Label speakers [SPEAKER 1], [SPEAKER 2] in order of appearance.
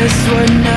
[SPEAKER 1] This would